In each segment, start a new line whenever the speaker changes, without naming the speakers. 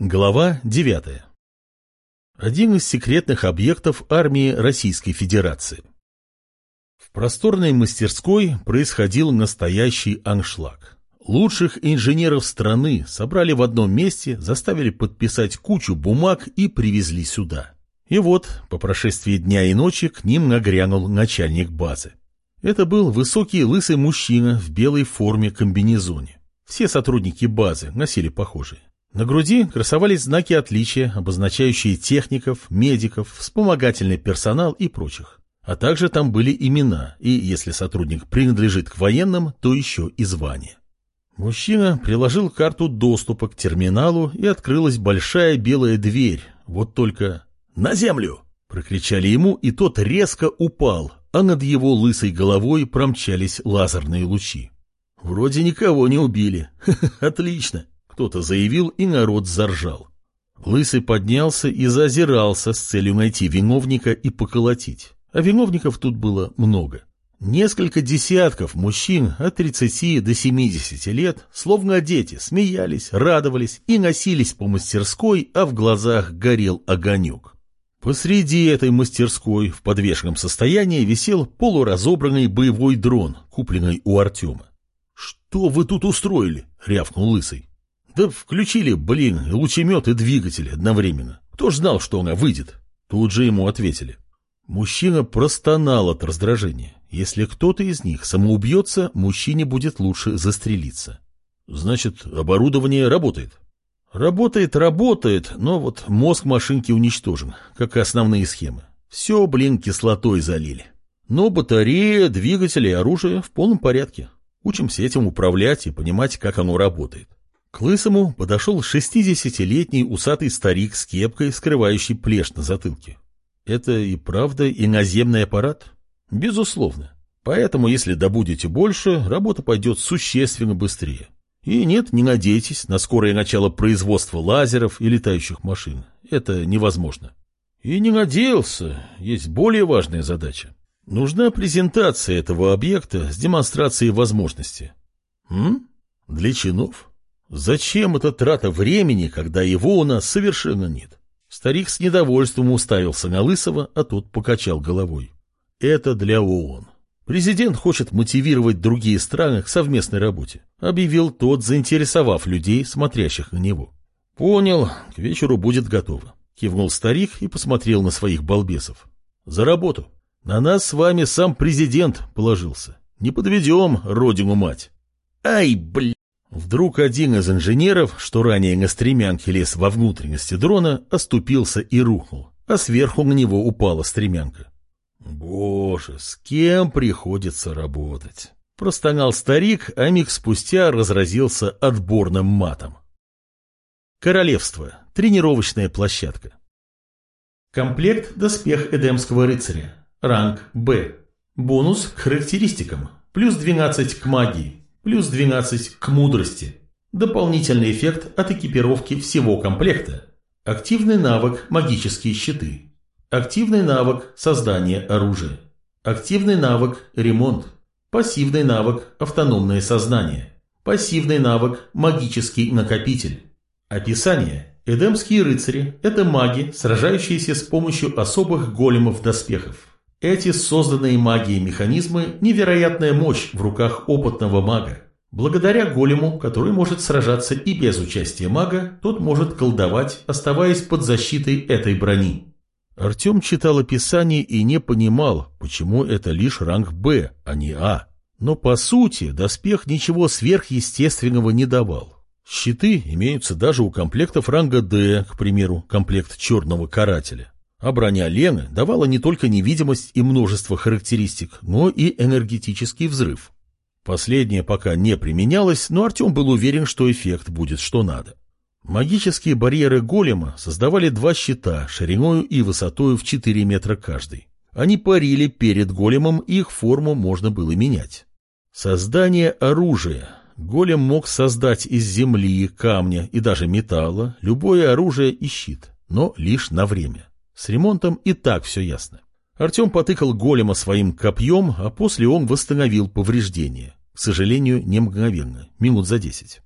Глава 9. Один из секретных объектов армии Российской Федерации. В просторной мастерской происходил настоящий аншлаг. Лучших инженеров страны собрали в одном месте, заставили подписать кучу бумаг и привезли сюда. И вот, по прошествии дня и ночи, к ним нагрянул начальник базы. Это был высокий лысый мужчина в белой форме комбинезоне. Все сотрудники базы носили похожие. На груди красовались знаки отличия, обозначающие техников, медиков, вспомогательный персонал и прочих. А также там были имена, и если сотрудник принадлежит к военным, то еще и звание. Мужчина приложил карту доступа к терминалу, и открылась большая белая дверь. Вот только «На землю!» — прокричали ему, и тот резко упал, а над его лысой головой промчались лазерные лучи. «Вроде никого не убили. Отлично!» Кто-то заявил, и народ заржал. Лысый поднялся и зазирался с целью найти виновника и поколотить. А виновников тут было много. Несколько десятков мужчин от 30 до 70 лет, словно дети, смеялись, радовались и носились по мастерской, а в глазах горел огонек. Посреди этой мастерской в подвешенном состоянии висел полуразобранный боевой дрон, купленный у Артема. «Что вы тут устроили?» — рявкнул Лысый. Да включили, блин, лучемет и двигатель одновременно. Кто ж знал, что она выйдет? Тут же ему ответили. Мужчина простонал от раздражения. Если кто-то из них самоубьется, мужчине будет лучше застрелиться. Значит, оборудование работает. Работает, работает, но вот мозг машинки уничтожен, как и основные схемы. Все, блин, кислотой залили. Но батарея, двигатели и оружие в полном порядке. Учимся этим управлять и понимать, как оно работает. К Лысому подошел шестидесятилетний усатый старик с кепкой, скрывающий плешь на затылке. Это и правда иноземный аппарат? Безусловно. Поэтому, если добудете больше, работа пойдет существенно быстрее. И нет, не надейтесь на скорое начало производства лазеров и летающих машин. Это невозможно. И не надеялся. Есть более важная задача. Нужна презентация этого объекта с демонстрацией возможности. М? Для чинов? Зачем эта трата времени, когда его у нас совершенно нет? Старик с недовольством уставился на Лысого, а тот покачал головой. Это для ООН. Президент хочет мотивировать другие страны к совместной работе, объявил тот, заинтересовав людей, смотрящих на него. Понял, к вечеру будет готово. Кивнул старик и посмотрел на своих балбесов. За работу. На нас с вами сам президент положился. Не подведем родину мать. Ай, блин! Вдруг один из инженеров, что ранее на стремянке лез во внутренности дрона, оступился и рухнул, а сверху на него упала стремянка. «Боже, с кем приходится работать?» Простонал старик, а миг спустя разразился отборным матом. Королевство. Тренировочная площадка. Комплект «Доспех Эдемского рыцаря». Ранг «Б». Бонус к характеристикам. Плюс 12 к магии плюс 12 к мудрости. Дополнительный эффект от экипировки всего комплекта. Активный навык «Магические щиты». Активный навык «Создание оружия». Активный навык «Ремонт». Пассивный навык «Автономное сознание». Пассивный навык «Магический накопитель». Описание. Эдемские рыцари – это маги, сражающиеся с помощью особых големов-доспехов. Эти созданные магией механизмы – невероятная мощь в руках опытного мага. Благодаря голему, который может сражаться и без участия мага, тот может колдовать, оставаясь под защитой этой брони. Артем читал описание и не понимал, почему это лишь ранг «Б», а не «А». Но по сути доспех ничего сверхъестественного не давал. Щиты имеются даже у комплектов ранга «Д», к примеру, комплект черного карателя. А броня Лены давала не только невидимость и множество характеристик, но и энергетический взрыв. Последнее пока не применялось, но Артем был уверен, что эффект будет что надо. Магические барьеры голема создавали два щита шириною и высотою в 4 метра каждый. Они парили перед големом, и их форму можно было менять. Создание оружия. Голем мог создать из земли, камня и даже металла любое оружие и щит, но лишь на время. С ремонтом и так все ясно. Артем потыкал голема своим копьем, а после он восстановил повреждения. К сожалению, не мгновенно, минут за десять.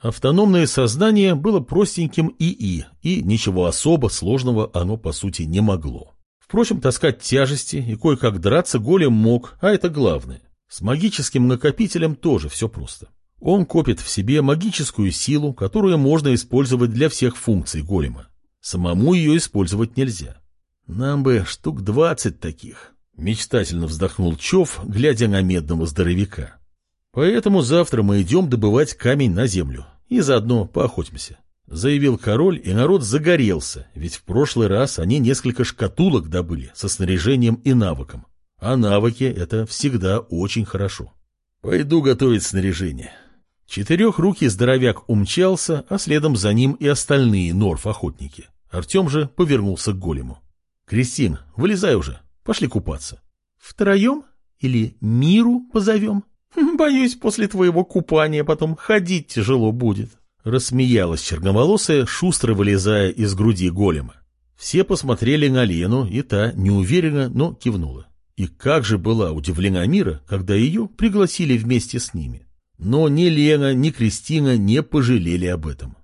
Автономное сознание было простеньким ИИ, и ничего особо сложного оно по сути не могло. Впрочем, таскать тяжести и кое-как драться голем мог, а это главное. С магическим накопителем тоже все просто. Он копит в себе магическую силу, которую можно использовать для всех функций голема. Самому ее использовать нельзя. Нам бы штук двадцать таких. Мечтательно вздохнул Чов, глядя на медного здоровяка. Поэтому завтра мы идем добывать камень на землю и заодно поохотимся. Заявил король, и народ загорелся, ведь в прошлый раз они несколько шкатулок добыли со снаряжением и навыком. А навыки — это всегда очень хорошо. Пойду готовить снаряжение. Четырехрукий здоровяк умчался, а следом за ним и остальные норф-охотники. Артем же повернулся к голему. «Кристин, вылезай уже, пошли купаться». «Втроем? Или миру позовем?» «Боюсь, после твоего купания потом ходить тяжело будет», — рассмеялась черноволосая, шустро вылезая из груди голема. Все посмотрели на Лену, и та неуверенно, но кивнула. И как же была удивлена Мира, когда ее пригласили вместе с ними. Но ни Лена, ни Кристина не пожалели об этом.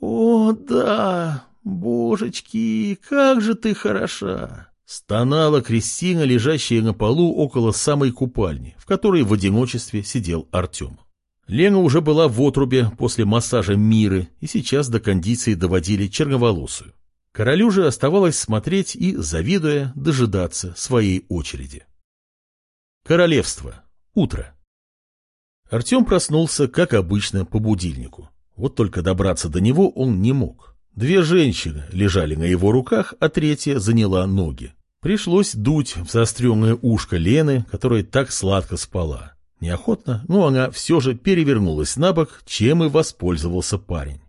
«О, да, божечки, как же ты хороша!» Стонала Кристина, лежащая на полу около самой купальни, в которой в одиночестве сидел Артем. Лена уже была в отрубе после массажа Миры, и сейчас до кондиции доводили черноволосую. Королю же оставалось смотреть и, завидуя, дожидаться своей очереди. Королевство. Утро. Артем проснулся, как обычно, по будильнику. Вот только добраться до него он не мог. Две женщины лежали на его руках, а третья заняла ноги. Пришлось дуть в заостренное ушко Лены, которая так сладко спала. Неохотно, но она все же перевернулась на бок, чем и воспользовался парень.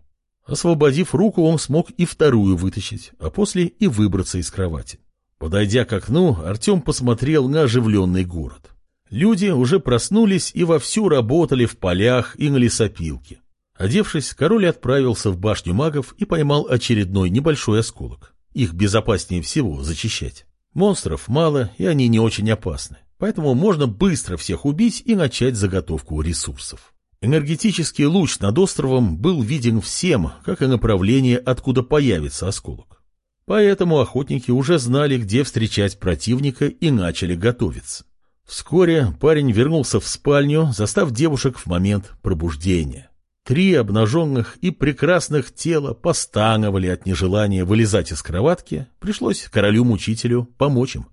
Освободив руку, он смог и вторую вытащить, а после и выбраться из кровати. Подойдя к окну, Артем посмотрел на оживленный город. Люди уже проснулись и вовсю работали в полях и на лесопилке. Одевшись, король отправился в башню магов и поймал очередной небольшой осколок. Их безопаснее всего зачищать. Монстров мало, и они не очень опасны. Поэтому можно быстро всех убить и начать заготовку ресурсов. Энергетический луч над островом был виден всем, как и направление, откуда появится осколок. Поэтому охотники уже знали, где встречать противника и начали готовиться. Вскоре парень вернулся в спальню, застав девушек в момент пробуждения. Три обнаженных и прекрасных тела постановали от нежелания вылезать из кроватки. Пришлось королю-мучителю помочь им.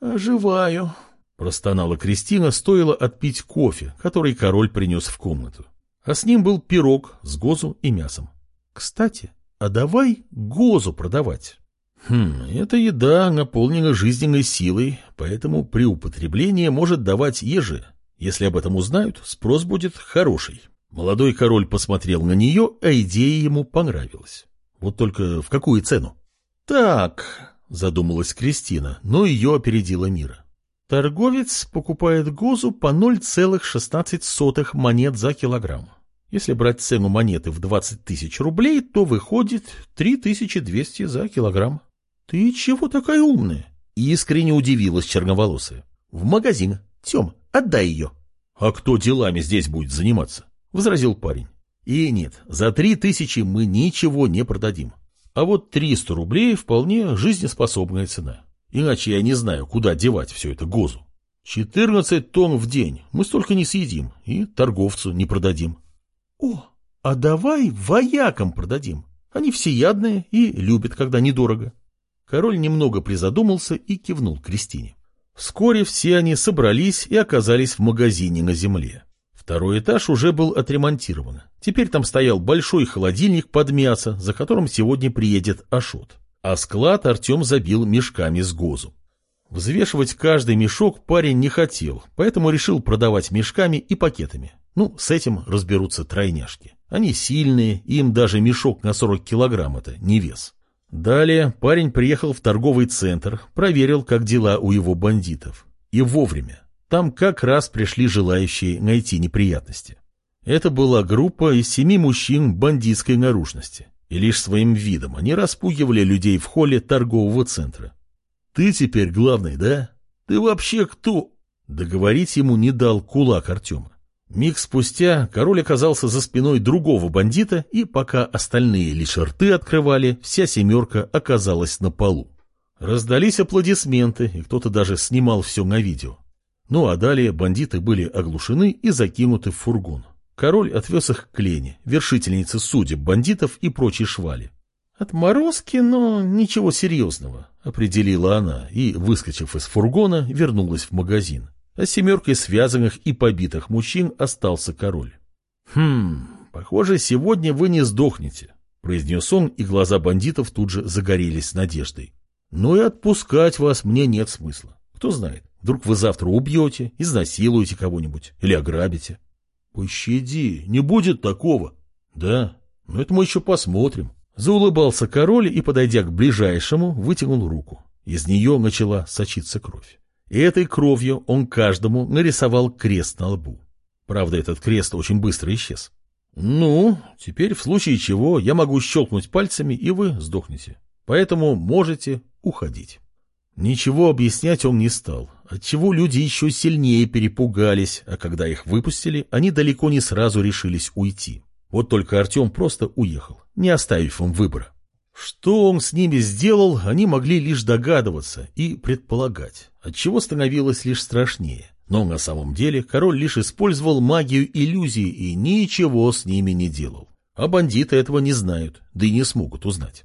«Оживаю», — простонала Кристина, стоило отпить кофе, который король принес в комнату. А с ним был пирог с гозу и мясом. «Кстати, а давай гозу продавать». Хм, эта еда наполнена жизненной силой, поэтому при употреблении может давать ежи. Если об этом узнают, спрос будет хороший. Молодой король посмотрел на нее, а идея ему понравилась. Вот только в какую цену? Так, задумалась Кристина, но ее опередила Мира. Торговец покупает гозу по 0,16 монет за килограмм. Если брать цену монеты в 20 тысяч рублей, то выходит 3200 за килограмм. «Ты чего такая умная?» Искренне удивилась черноволосая. «В магазин. Тем, отдай ее». «А кто делами здесь будет заниматься?» Возразил парень. «И нет, за три тысячи мы ничего не продадим. А вот триста рублей вполне жизнеспособная цена. Иначе я не знаю, куда девать все это гозу. Четырнадцать тонн в день мы столько не съедим и торговцу не продадим». «О, а давай воякам продадим. Они всеядные и любят, когда недорого». Король немного призадумался и кивнул Кристине. Вскоре все они собрались и оказались в магазине на земле. Второй этаж уже был отремонтирован. Теперь там стоял большой холодильник под мясо, за которым сегодня приедет Ашот. А склад Артем забил мешками с гозу. Взвешивать каждый мешок парень не хотел, поэтому решил продавать мешками и пакетами. Ну, с этим разберутся тройняшки. Они сильные, им даже мешок на 40 килограмм это не вес. Далее парень приехал в торговый центр, проверил, как дела у его бандитов. И вовремя. Там как раз пришли желающие найти неприятности. Это была группа из семи мужчин бандитской наружности. И лишь своим видом они распугивали людей в холле торгового центра. «Ты теперь главный, да? Ты вообще кто?» Договорить ему не дал кулак Артема. Миг спустя король оказался за спиной другого бандита, и пока остальные лишь рты открывали, вся семерка оказалась на полу. Раздались аплодисменты, и кто-то даже снимал все на видео. Ну а далее бандиты были оглушены и закинуты в фургон. Король отвез их к Лене, вершительнице судеб бандитов и прочей швали. «Отморозки, но ничего серьезного», — определила она и, выскочив из фургона, вернулась в магазин а семеркой связанных и побитых мужчин остался король. «Хм, похоже, сегодня вы не сдохнете», — произнес он, и глаза бандитов тут же загорелись надеждой. «Но и отпускать вас мне нет смысла. Кто знает, вдруг вы завтра убьете, изнасилуете кого-нибудь или ограбите». «Пощади, не будет такого». «Да, но это мы еще посмотрим». Заулыбался король и, подойдя к ближайшему, вытянул руку. Из нее начала сочиться кровь. И этой кровью он каждому нарисовал крест на лбу. Правда, этот крест очень быстро исчез. Ну, теперь в случае чего я могу щелкнуть пальцами, и вы сдохнете. Поэтому можете уходить. Ничего объяснять он не стал, отчего люди еще сильнее перепугались, а когда их выпустили, они далеко не сразу решились уйти. Вот только Артем просто уехал, не оставив им выбора. Что он с ними сделал, они могли лишь догадываться и предполагать, отчего становилось лишь страшнее. Но на самом деле король лишь использовал магию иллюзии и ничего с ними не делал. А бандиты этого не знают, да и не смогут узнать.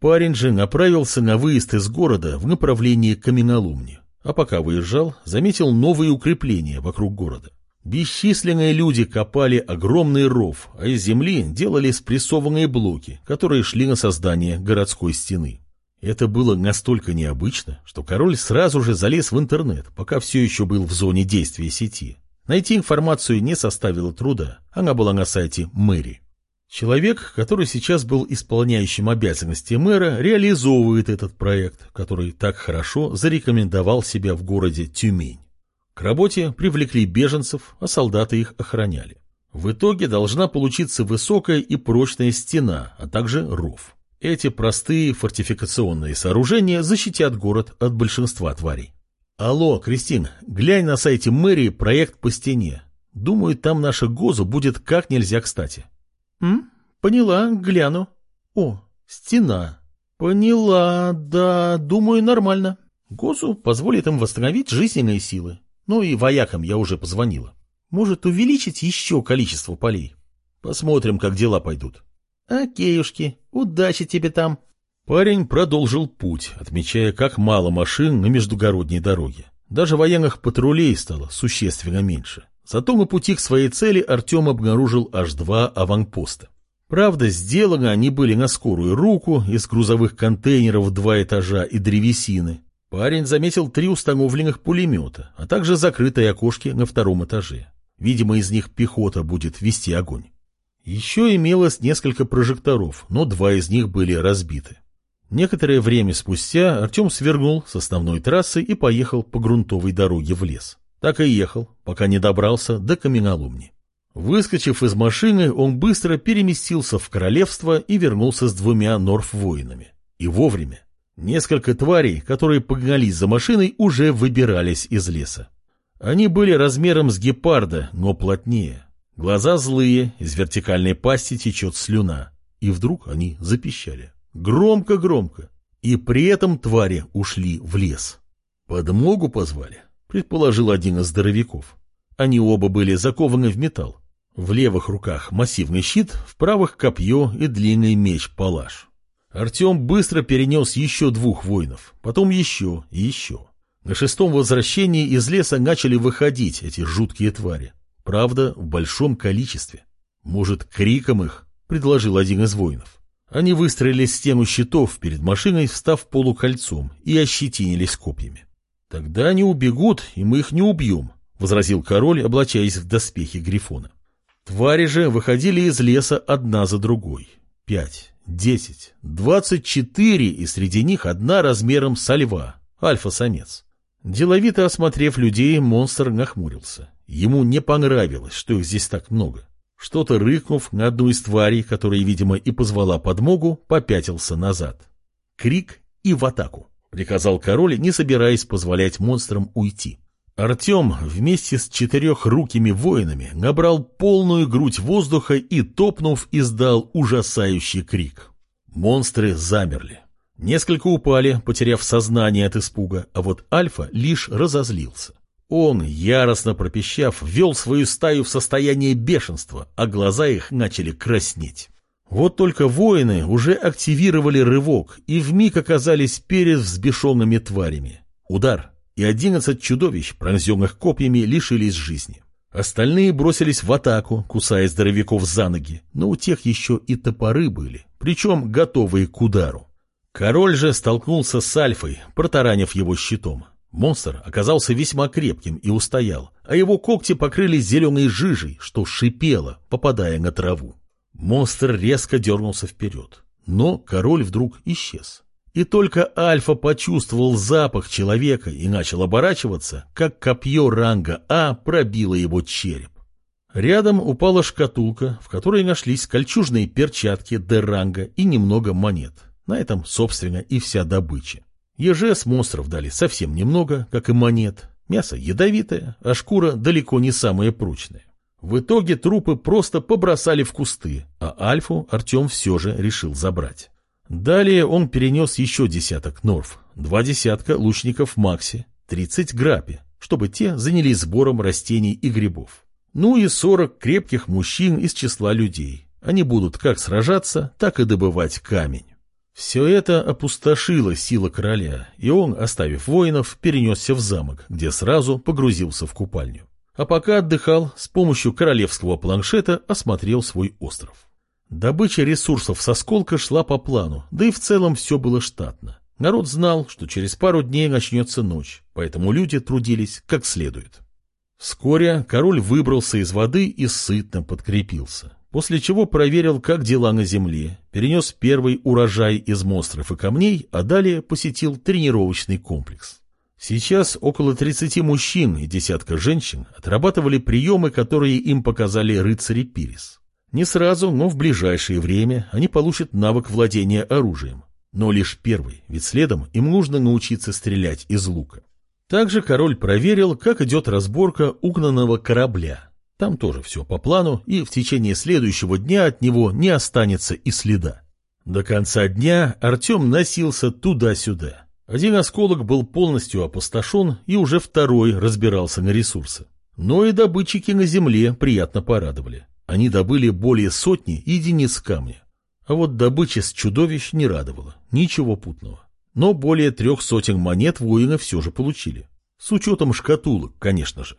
Парень же направился на выезд из города в направлении каменоломни, а пока выезжал, заметил новые укрепления вокруг города. Бесчисленные люди копали огромный ров, а из земли делали спрессованные блоки, которые шли на создание городской стены. Это было настолько необычно, что король сразу же залез в интернет, пока все еще был в зоне действия сети. Найти информацию не составило труда, она была на сайте мэри. Человек, который сейчас был исполняющим обязанности мэра, реализовывает этот проект, который так хорошо зарекомендовал себя в городе Тюмень. К работе привлекли беженцев, а солдаты их охраняли. В итоге должна получиться высокая и прочная стена, а также ров. Эти простые фортификационные сооружения защитят город от большинства тварей. Алло, Кристин, глянь на сайте мэрии проект по стене. Думаю, там наша ГОЗу будет как нельзя кстати. М? Поняла, гляну. О, стена. Поняла, да, думаю, нормально. ГОЗу позволит им восстановить жизненные силы. Ну и воякам я уже позвонила. Может, увеличить еще количество полей? Посмотрим, как дела пойдут. Окейушки, удачи тебе там. Парень продолжил путь, отмечая, как мало машин на междугородней дороге. Даже военных патрулей стало существенно меньше. Зато на пути к своей цели Артем обнаружил аж два аванпоста. Правда, сделаны они были на скорую руку, из грузовых контейнеров два этажа и древесины. Парень заметил три установленных пулемета, а также закрытые окошки на втором этаже. Видимо, из них пехота будет вести огонь. Еще имелось несколько прожекторов, но два из них были разбиты. Некоторое время спустя Артем свернул с основной трассы и поехал по грунтовой дороге в лес. Так и ехал, пока не добрался до каменоломни. Выскочив из машины, он быстро переместился в королевство и вернулся с двумя норф-воинами. И вовремя. Несколько тварей, которые погнались за машиной, уже выбирались из леса. Они были размером с гепарда, но плотнее. Глаза злые, из вертикальной пасти течет слюна. И вдруг они запищали. Громко-громко. И при этом твари ушли в лес. Подмогу позвали, предположил один из здоровяков. Они оба были закованы в металл. В левых руках массивный щит, в правых копье и длинный меч-палаш. Артем быстро перенес еще двух воинов, потом еще и еще. На шестом возвращении из леса начали выходить эти жуткие твари. Правда, в большом количестве. Может, криком их, предложил один из воинов. Они выстроили стену щитов перед машиной, встав полукольцом, и ощетинились копьями. «Тогда они убегут, и мы их не убьем», — возразил король, облачаясь в доспехи Грифона. Твари же выходили из леса одна за другой. Пять, десять, двадцать четыре, и среди них одна размером со льва, альфа-самец. Деловито осмотрев людей, монстр нахмурился. Ему не понравилось, что их здесь так много. Что-то рыкнув на одну из тварей, которая, видимо, и позвала подмогу, попятился назад. Крик и в атаку, приказал король, не собираясь позволять монстрам уйти. Артем вместе с четырехрукими воинами набрал полную грудь воздуха и, топнув, издал ужасающий крик. Монстры замерли. Несколько упали, потеряв сознание от испуга, а вот Альфа лишь разозлился. Он, яростно пропищав, ввел свою стаю в состояние бешенства, а глаза их начали краснеть. Вот только воины уже активировали рывок и вмиг оказались перед взбешенными тварями. Удар, и одиннадцать чудовищ, пронзенных копьями, лишились жизни. Остальные бросились в атаку, кусая здоровяков за ноги, но у тех еще и топоры были, причем готовые к удару. Король же столкнулся с Альфой, протаранив его щитом. Монстр оказался весьма крепким и устоял, а его когти покрылись зеленой жижей, что шипело, попадая на траву. Монстр резко дернулся вперед, но король вдруг исчез. И только Альфа почувствовал запах человека и начал оборачиваться, как копье ранга А пробило его череп. Рядом упала шкатулка, в которой нашлись кольчужные перчатки Д-ранга и немного монет. На этом, собственно, и вся добыча. Еже с монстров дали совсем немного, как и монет. Мясо ядовитое, а шкура далеко не самая прочная. В итоге трупы просто побросали в кусты, а Альфу Артем все же решил забрать. Далее он перенес еще десяток норф, два десятка лучников Макси, тридцать грапи, чтобы те занялись сбором растений и грибов. Ну и сорок крепких мужчин из числа людей. Они будут как сражаться, так и добывать камень. Все это опустошило сила короля, и он, оставив воинов, перенесся в замок, где сразу погрузился в купальню. А пока отдыхал, с помощью королевского планшета осмотрел свой остров. Добыча ресурсов со сколка шла по плану, да и в целом все было штатно. Народ знал, что через пару дней начнется ночь, поэтому люди трудились как следует. Вскоре король выбрался из воды и сытно подкрепился после чего проверил, как дела на земле, перенес первый урожай из монстров и камней, а далее посетил тренировочный комплекс. Сейчас около 30 мужчин и десятка женщин отрабатывали приемы, которые им показали рыцари Пирис. Не сразу, но в ближайшее время они получат навык владения оружием. Но лишь первый, ведь следом им нужно научиться стрелять из лука. Также король проверил, как идет разборка угнанного корабля – там тоже все по плану, и в течение следующего дня от него не останется и следа. До конца дня Артем носился туда-сюда. Один осколок был полностью опустошен, и уже второй разбирался на ресурсы. Но и добытчики на земле приятно порадовали. Они добыли более сотни единиц камня. А вот добыча с чудовищ не радовала, ничего путного. Но более трех сотен монет воины все же получили. С учетом шкатулок, конечно же.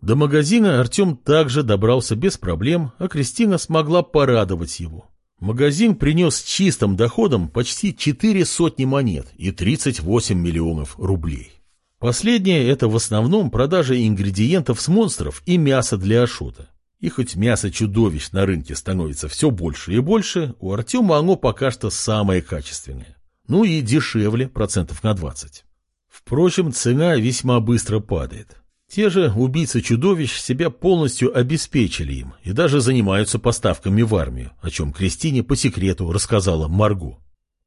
До магазина Артем также добрался без проблем, а Кристина смогла порадовать его. Магазин принес чистым доходом почти четыре сотни монет и 38 миллионов рублей. Последнее – это в основном продажа ингредиентов с монстров и мяса для Ашота. И хоть мясо чудовищ на рынке становится все больше и больше, у Артема оно пока что самое качественное. Ну и дешевле процентов на 20. Впрочем, цена весьма быстро падает. Те же убийцы-чудовищ себя полностью обеспечили им и даже занимаются поставками в армию, о чем Кристине по секрету рассказала Марго.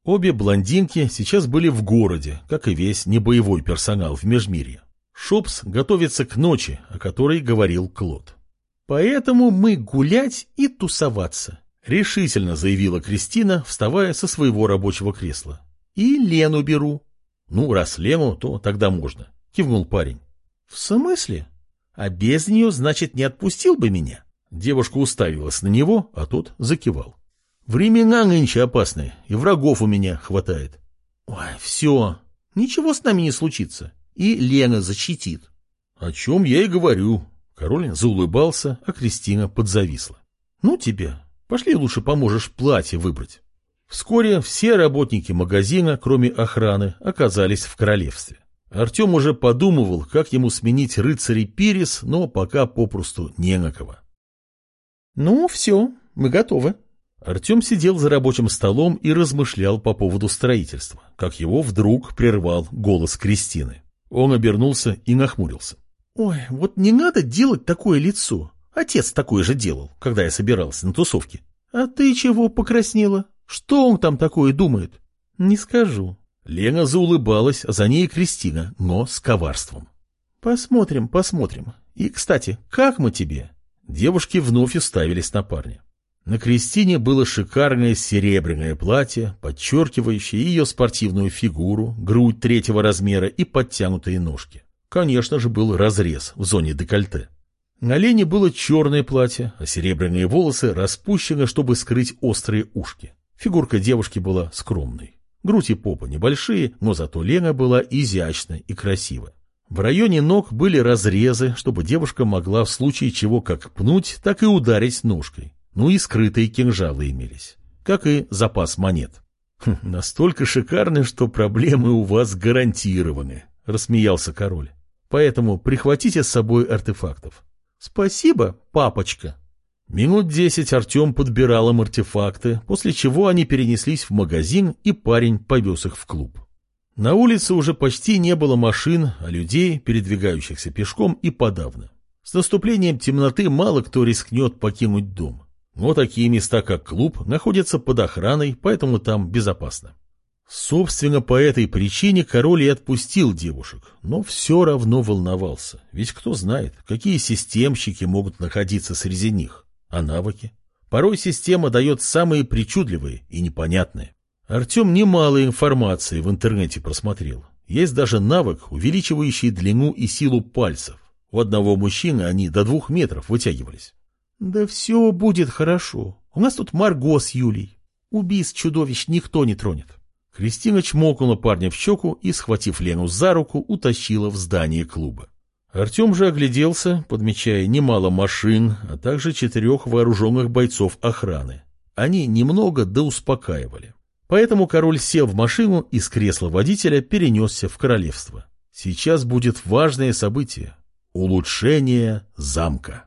Обе блондинки сейчас были в городе, как и весь небоевой персонал в Межмирье. Шопс готовится к ночи, о которой говорил Клод. «Поэтому мы гулять и тусоваться», — решительно заявила Кристина, вставая со своего рабочего кресла. «И Лену беру». «Ну, раз Лену, то тогда можно», — кивнул парень. «В смысле? А без нее, значит, не отпустил бы меня?» Девушка уставилась на него, а тот закивал. «Времена нынче опасные, и врагов у меня хватает». «Ой, все, ничего с нами не случится, и Лена защитит». «О чем я и говорю». Король заулыбался, а Кристина подзависла. «Ну тебе, пошли лучше поможешь платье выбрать». Вскоре все работники магазина, кроме охраны, оказались в королевстве. Артем уже подумывал, как ему сменить рыцарей Пирис, но пока попросту не на кого. «Ну, все, мы готовы». Артем сидел за рабочим столом и размышлял по поводу строительства, как его вдруг прервал голос Кристины. Он обернулся и нахмурился. «Ой, вот не надо делать такое лицо. Отец такое же делал, когда я собирался на тусовке. А ты чего покраснела? Что он там такое думает?» «Не скажу. Лена заулыбалась, за ней Кристина, но с коварством. Посмотрим, посмотрим. И, кстати, как мы тебе? Девушки вновь уставились на парня. На Кристине было шикарное серебряное платье, подчеркивающее ее спортивную фигуру, грудь третьего размера и подтянутые ножки. Конечно же, был разрез в зоне декольте. На Лене было черное платье, а серебряные волосы распущены, чтобы скрыть острые ушки. Фигурка девушки была скромной. Грудь и попа небольшие, но зато Лена была изящна и красива. В районе ног были разрезы, чтобы девушка могла в случае чего как пнуть, так и ударить ножкой. Ну и скрытые кинжалы имелись, как и запас монет. «Хм, «Настолько шикарны, что проблемы у вас гарантированы», — рассмеялся король. «Поэтому прихватите с собой артефактов». «Спасибо, папочка». Минут десять Артем подбирал им артефакты, после чего они перенеслись в магазин, и парень повез их в клуб. На улице уже почти не было машин, а людей, передвигающихся пешком, и подавно. С наступлением темноты мало кто рискнет покинуть дом. Но такие места, как клуб, находятся под охраной, поэтому там безопасно. Собственно, по этой причине король и отпустил девушек, но все равно волновался, ведь кто знает, какие системщики могут находиться среди них, а навыки. Порой система дает самые причудливые и непонятные. Артем немало информации в интернете просмотрел. Есть даже навык, увеличивающий длину и силу пальцев. У одного мужчины они до двух метров вытягивались. «Да все будет хорошо. У нас тут Марго с Юлей. Убийц чудовищ никто не тронет». Кристина чмокнула парня в щеку и, схватив Лену за руку, утащила в здание клуба. Артем же огляделся, подмечая немало машин, а также четырех вооруженных бойцов охраны. Они немного да успокаивали. Поэтому король сел в машину и с кресла водителя перенесся в королевство. Сейчас будет важное событие – улучшение замка.